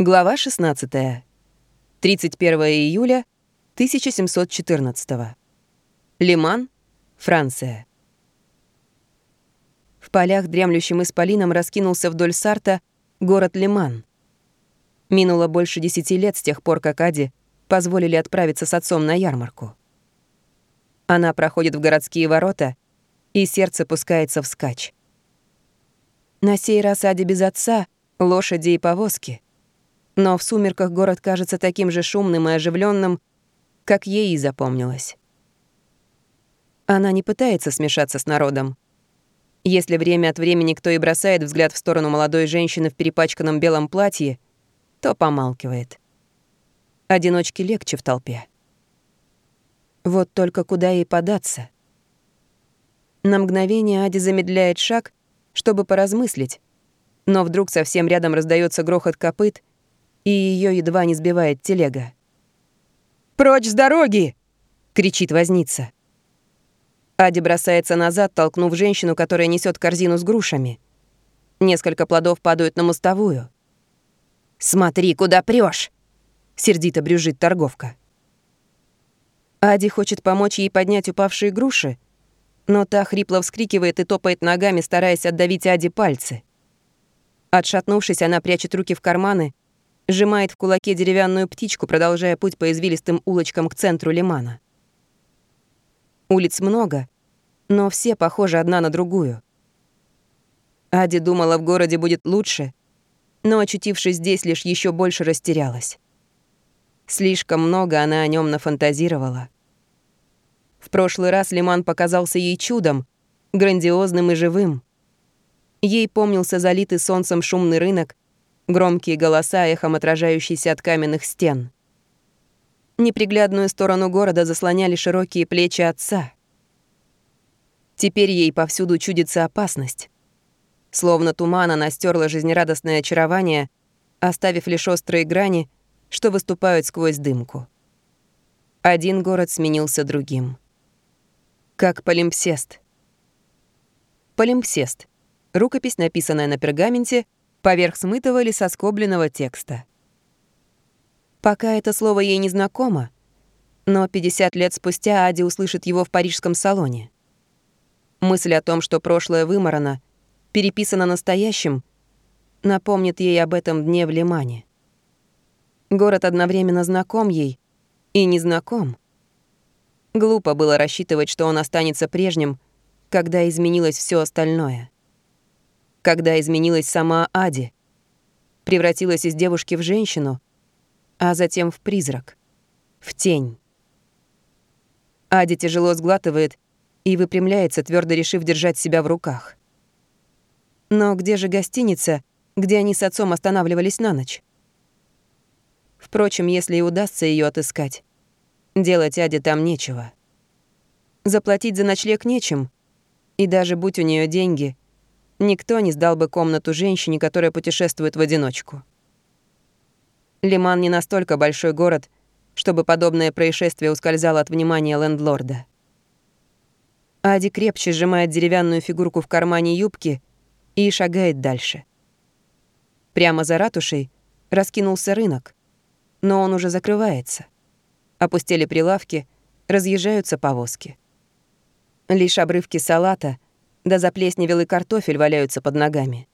Глава 16. 31 июля 1714. Лиман, Франция. В полях дремлющим исполином раскинулся вдоль Сарта город Лиман. Минуло больше десяти лет с тех пор, как Ади позволили отправиться с отцом на ярмарку. Она проходит в городские ворота, и сердце пускается вскачь. На сей раз Ади без отца, лошади и повозки — но в сумерках город кажется таким же шумным и оживленным, как ей и запомнилось. Она не пытается смешаться с народом. Если время от времени кто и бросает взгляд в сторону молодой женщины в перепачканном белом платье, то помалкивает. Одиночке легче в толпе. Вот только куда ей податься? На мгновение Ади замедляет шаг, чтобы поразмыслить, но вдруг совсем рядом раздается грохот копыт, и ее едва не сбивает телега. «Прочь с дороги!» — кричит возница. Ади бросается назад, толкнув женщину, которая несет корзину с грушами. Несколько плодов падают на мостовую. «Смотри, куда прешь! сердито брюжит торговка. Ади хочет помочь ей поднять упавшие груши, но та хрипло вскрикивает и топает ногами, стараясь отдавить Ади пальцы. Отшатнувшись, она прячет руки в карманы сжимает в кулаке деревянную птичку, продолжая путь по извилистым улочкам к центру лимана. Улиц много, но все похожи одна на другую. Ади думала, в городе будет лучше, но, очутившись здесь, лишь еще больше растерялась. Слишком много она о нем нафантазировала. В прошлый раз Лиман показался ей чудом, грандиозным и живым. Ей помнился залитый солнцем шумный рынок, Громкие голоса, эхом отражающиеся от каменных стен. Неприглядную сторону города заслоняли широкие плечи отца. Теперь ей повсюду чудится опасность. Словно туман она стерла жизнерадостное очарование, оставив лишь острые грани, что выступают сквозь дымку. Один город сменился другим. Как полимпсест. Полимпсест. Рукопись, написанная на пергаменте — поверх смытого или соскобленного текста. Пока это слово ей не знакомо, но 50 лет спустя Ади услышит его в парижском салоне. Мысль о том, что прошлое выморано, переписано настоящим, напомнит ей об этом дне в Лимане. Город одновременно знаком ей и незнаком. Глупо было рассчитывать, что он останется прежним, когда изменилось все остальное когда изменилась сама Ади, превратилась из девушки в женщину, а затем в призрак, в тень. Ади тяжело сглатывает и выпрямляется, твердо решив держать себя в руках. Но где же гостиница, где они с отцом останавливались на ночь? Впрочем, если и удастся ее отыскать, делать Аде там нечего. Заплатить за ночлег нечем, и даже будь у нее деньги — Никто не сдал бы комнату женщине, которая путешествует в одиночку. Лиман не настолько большой город, чтобы подобное происшествие ускользало от внимания лендлорда. Ади крепче сжимает деревянную фигурку в кармане юбки и шагает дальше. Прямо за ратушей раскинулся рынок, но он уже закрывается. Опустили прилавки, разъезжаются повозки. Лишь обрывки салата — да заплесневелый картофель валяются под ногами.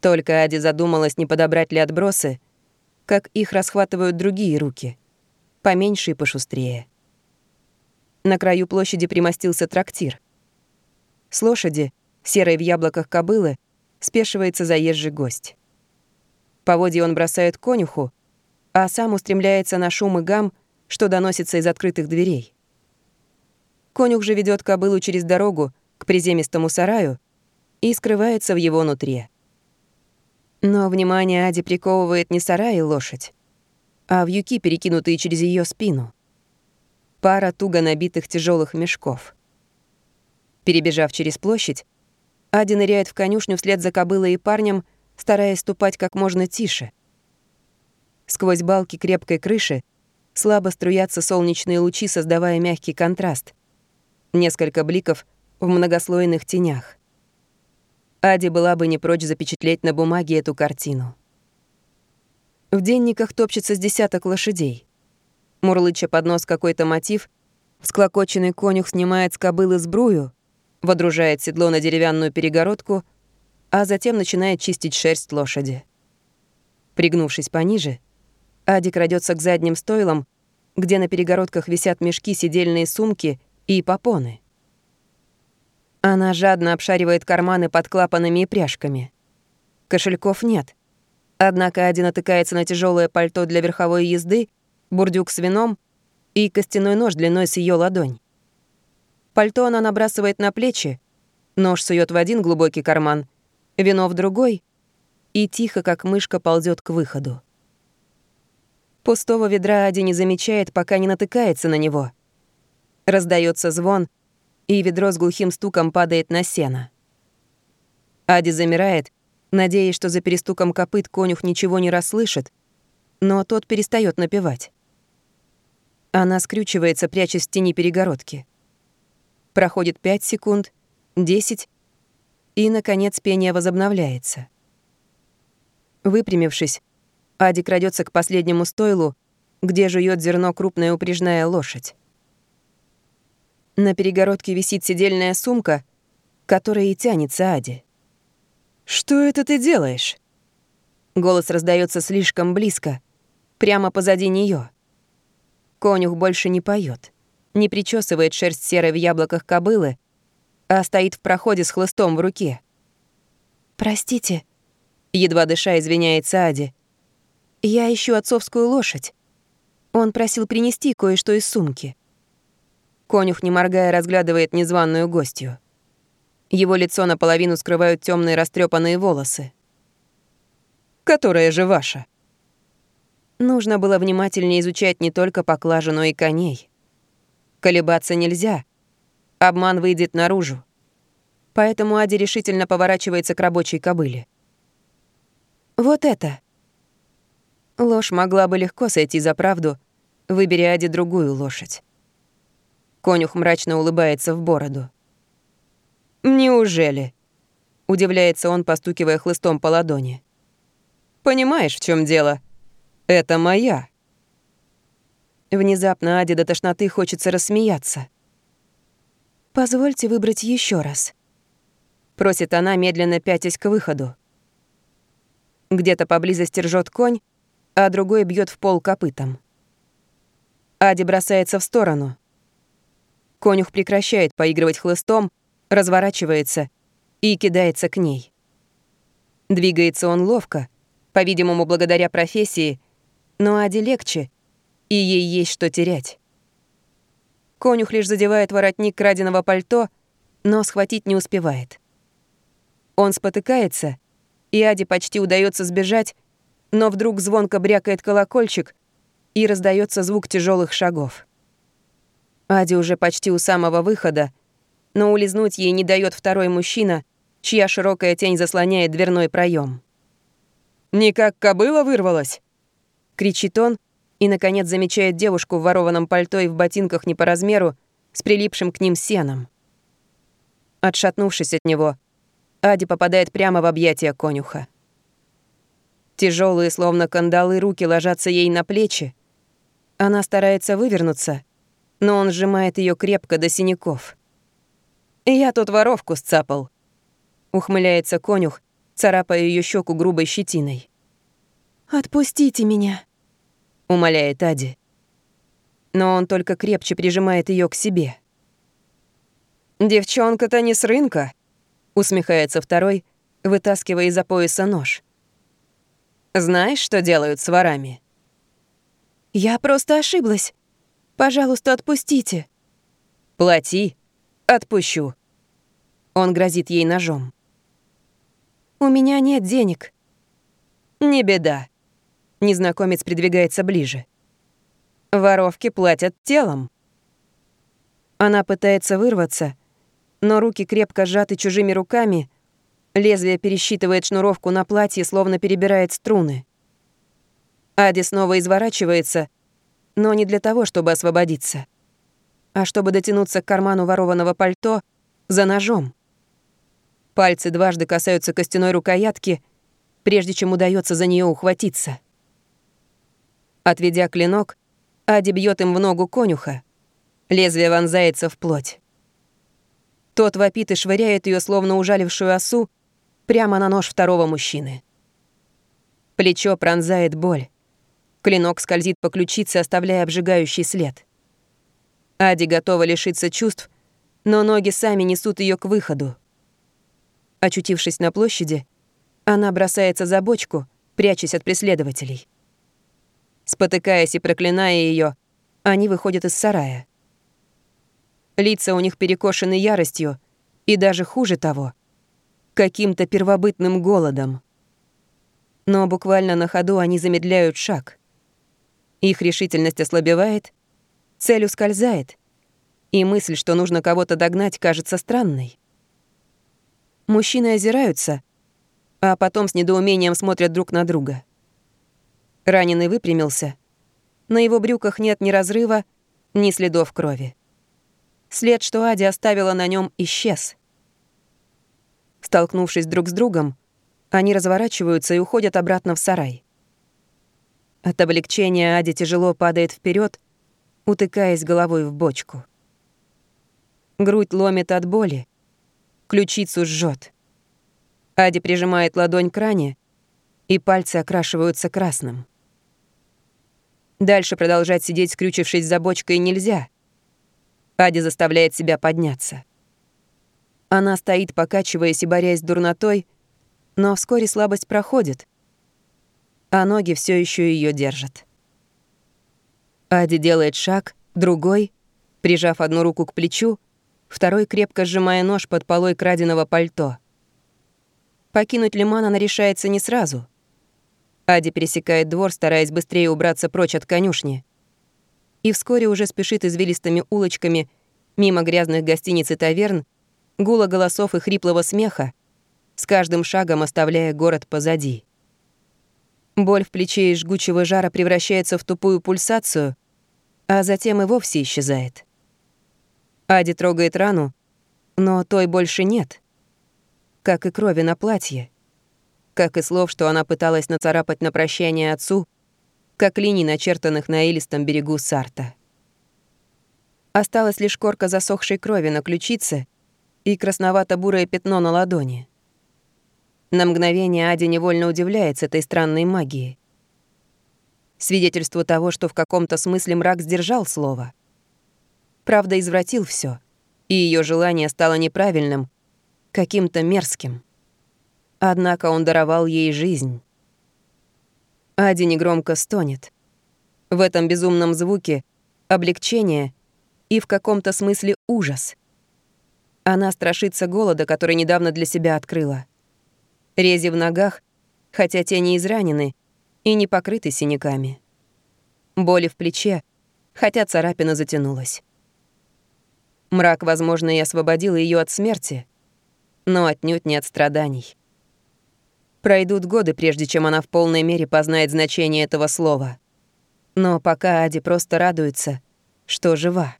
Только Ади задумалась, не подобрать ли отбросы, как их расхватывают другие руки, поменьше и пошустрее. На краю площади примостился трактир. С лошади, серой в яблоках кобылы, спешивается заезжий гость. Поводье он бросает конюху, а сам устремляется на шум и гам, что доносится из открытых дверей. Конюх же ведет кобылу через дорогу, к приземистому сараю и скрывается в его нутре. Но внимание Ади приковывает не сарай и лошадь, а вьюки, перекинутые через ее спину. Пара туго набитых тяжелых мешков. Перебежав через площадь, Ади ныряет в конюшню вслед за кобылой и парнем, стараясь ступать как можно тише. Сквозь балки крепкой крыши слабо струятся солнечные лучи, создавая мягкий контраст. Несколько бликов — в многослойных тенях. Ади была бы не прочь запечатлеть на бумаге эту картину. В денниках топчется с десяток лошадей. Мурлыча под нос какой-то мотив, всклокоченный конюх снимает с кобылы сбрую, водружает седло на деревянную перегородку, а затем начинает чистить шерсть лошади. Пригнувшись пониже, Ади крадется к задним стойлам, где на перегородках висят мешки, сидельные сумки и попоны. Она жадно обшаривает карманы под клапанами и пряжками. Кошельков нет. Однако один натыкается на тяжелое пальто для верховой езды, бурдюк с вином и костяной нож длиной с ее ладонь. Пальто она набрасывает на плечи, нож сует в один глубокий карман, вино в другой и тихо, как мышка, ползет к выходу. Пустого ведра Ади не замечает, пока не натыкается на него. Раздается звон, и ведро с глухим стуком падает на сено. Ади замирает, надеясь, что за перестуком копыт конюх ничего не расслышит, но тот перестает напевать. Она скрючивается, прячась в тени перегородки. Проходит 5 секунд, 10, и, наконец, пение возобновляется. Выпрямившись, Ади крадется к последнему стойлу, где жует зерно крупная упряжная лошадь. На перегородке висит сидельная сумка, которая и тянется Ади. «Что это ты делаешь?» Голос раздается слишком близко, прямо позади нее. Конюх больше не поет, не причесывает шерсть серой в яблоках кобылы, а стоит в проходе с хлыстом в руке. «Простите», — едва дыша извиняется Ади. «Я ищу отцовскую лошадь. Он просил принести кое-что из сумки». Конюх, не моргая, разглядывает незваную гостью. Его лицо наполовину скрывают темные растрепанные волосы. «Которая же ваша?» Нужно было внимательнее изучать не только поклажу, но и коней. Колебаться нельзя. Обман выйдет наружу. Поэтому Ади решительно поворачивается к рабочей кобыле. «Вот это!» Ложь могла бы легко сойти за правду, выбери Ади другую лошадь. Конюх мрачно улыбается в бороду. «Неужели?» — удивляется он, постукивая хлыстом по ладони. «Понимаешь, в чем дело? Это моя». Внезапно Аде до тошноты хочется рассмеяться. «Позвольте выбрать еще раз», — просит она, медленно пятясь к выходу. Где-то поблизости ржет конь, а другой бьет в пол копытом. Ади бросается в сторону. Конюх прекращает поигрывать хлыстом, разворачивается и кидается к ней. Двигается он ловко, по-видимому, благодаря профессии, но Аде легче, и ей есть что терять. Конюх лишь задевает воротник краденого пальто, но схватить не успевает. Он спотыкается, и Аде почти удается сбежать, но вдруг звонко брякает колокольчик, и раздается звук тяжелых шагов. Ади уже почти у самого выхода, но улизнуть ей не дает второй мужчина, чья широкая тень заслоняет дверной проем. «Никак кобыла вырвалась!» — кричит он и, наконец, замечает девушку в ворованном пальто и в ботинках не по размеру, с прилипшим к ним сеном. Отшатнувшись от него, Ади попадает прямо в объятия конюха. Тяжелые, словно кандалы, руки ложатся ей на плечи. Она старается вывернуться, но он сжимает ее крепко до синяков. «Я тут воровку сцапал», — ухмыляется конюх, царапая ее щеку грубой щетиной. «Отпустите меня», — умоляет Ади. Но он только крепче прижимает ее к себе. «Девчонка-то не с рынка», — усмехается второй, вытаскивая из-за пояса нож. «Знаешь, что делают с ворами?» «Я просто ошиблась. Пожалуйста, отпустите». «Плати. Отпущу». Он грозит ей ножом. «У меня нет денег». «Не беда». Незнакомец придвигается ближе. «Воровки платят телом». Она пытается вырваться, но руки крепко сжаты чужими руками, лезвие пересчитывает шнуровку на платье, словно перебирает струны. Ади снова изворачивается, но не для того, чтобы освободиться, а чтобы дотянуться к карману ворованного пальто за ножом. Пальцы дважды касаются костяной рукоятки, прежде чем удается за нее ухватиться. Отведя клинок, Ади бьет им в ногу конюха. Лезвие вонзается в плоть. Тот вопит и швыряет ее, словно ужалившую осу, прямо на нож второго мужчины. Плечо пронзает боль. Клинок скользит по ключице, оставляя обжигающий след. Ади готова лишиться чувств, но ноги сами несут ее к выходу. Очутившись на площади, она бросается за бочку, прячась от преследователей. Спотыкаясь и проклиная ее, они выходят из сарая. Лица у них перекошены яростью, и даже хуже того, каким-то первобытным голодом. Но буквально на ходу они замедляют шаг. Их решительность ослабевает, цель ускользает, и мысль, что нужно кого-то догнать, кажется странной. Мужчины озираются, а потом с недоумением смотрят друг на друга. Раненый выпрямился. На его брюках нет ни разрыва, ни следов крови. След, что Ади оставила на нем, исчез. Столкнувшись друг с другом, они разворачиваются и уходят обратно в сарай. От облегчения Ади тяжело падает вперед, утыкаясь головой в бочку. Грудь ломит от боли, ключицу жжет. Ади прижимает ладонь к ране, и пальцы окрашиваются красным. Дальше продолжать сидеть, скрючившись за бочкой, нельзя. Ади заставляет себя подняться. Она стоит, покачиваясь и борясь с дурнотой, но вскоре слабость проходит, а ноги все еще ее держат. Ади делает шаг, другой, прижав одну руку к плечу, второй крепко сжимая нож под полой краденого пальто. Покинуть лиман она решается не сразу. Ади пересекает двор, стараясь быстрее убраться прочь от конюшни. И вскоре уже спешит извилистыми улочками мимо грязных гостиниц и таверн, гула голосов и хриплого смеха, с каждым шагом оставляя город позади. Боль в плече из жгучего жара превращается в тупую пульсацию, а затем и вовсе исчезает. Ади трогает рану, но той больше нет. Как и крови на платье. Как и слов, что она пыталась нацарапать на прощание отцу, как линий, начертанных на илистом берегу Сарта. Осталась лишь корка засохшей крови на ключице и красновато-бурое пятно на ладони. На мгновение Ади невольно удивляется этой странной магии. Свидетельство того, что в каком-то смысле мрак сдержал слово. Правда, извратил все, и ее желание стало неправильным, каким-то мерзким. Однако он даровал ей жизнь. Ади негромко стонет. В этом безумном звуке облегчение и в каком-то смысле ужас. Она страшится голода, который недавно для себя открыла рези в ногах, хотя те не изранены и не покрыты синяками. Боли в плече, хотя царапина затянулась. Мрак, возможно, и освободил ее от смерти, но отнюдь не от страданий. Пройдут годы, прежде чем она в полной мере познает значение этого слова. Но пока Ади просто радуется, что жива.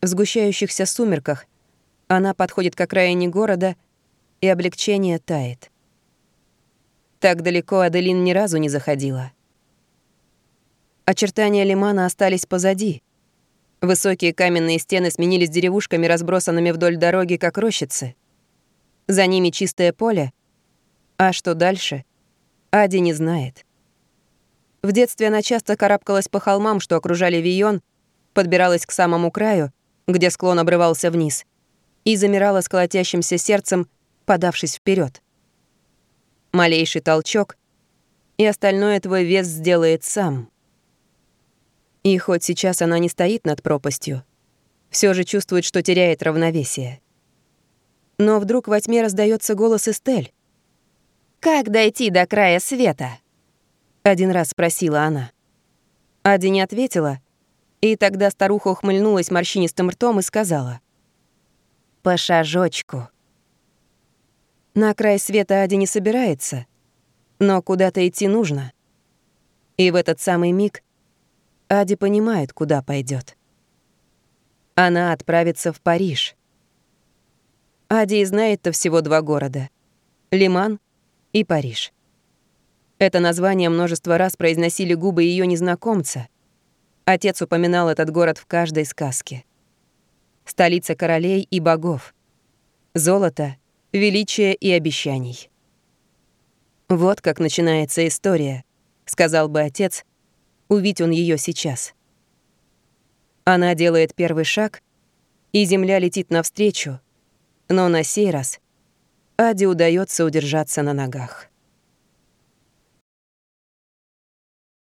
В сгущающихся сумерках она подходит к окраине города — и облегчение тает. Так далеко Аделин ни разу не заходила. Очертания лимана остались позади. Высокие каменные стены сменились деревушками, разбросанными вдоль дороги, как рощицы. За ними чистое поле. А что дальше? Ади не знает. В детстве она часто карабкалась по холмам, что окружали Вион, подбиралась к самому краю, где склон обрывался вниз, и замирала с колотящимся сердцем, подавшись вперед. Малейший толчок, и остальное твой вес сделает сам. И хоть сейчас она не стоит над пропастью, все же чувствует, что теряет равновесие. Но вдруг во тьме раздается голос Эстель. «Как дойти до края света?» Один раз спросила она. Ади не ответила, и тогда старуха ухмыльнулась морщинистым ртом и сказала. «По шажочку». На край света Ади не собирается, но куда-то идти нужно. И в этот самый миг Ади понимает, куда пойдет. Она отправится в Париж. Ади знает-то всего два города — Лиман и Париж. Это название множество раз произносили губы ее незнакомца. Отец упоминал этот город в каждой сказке. Столица королей и богов. Золото, величие и обещаний. «Вот как начинается история», — сказал бы отец, увидь он ее сейчас. Она делает первый шаг, и земля летит навстречу, но на сей раз Аде удается удержаться на ногах.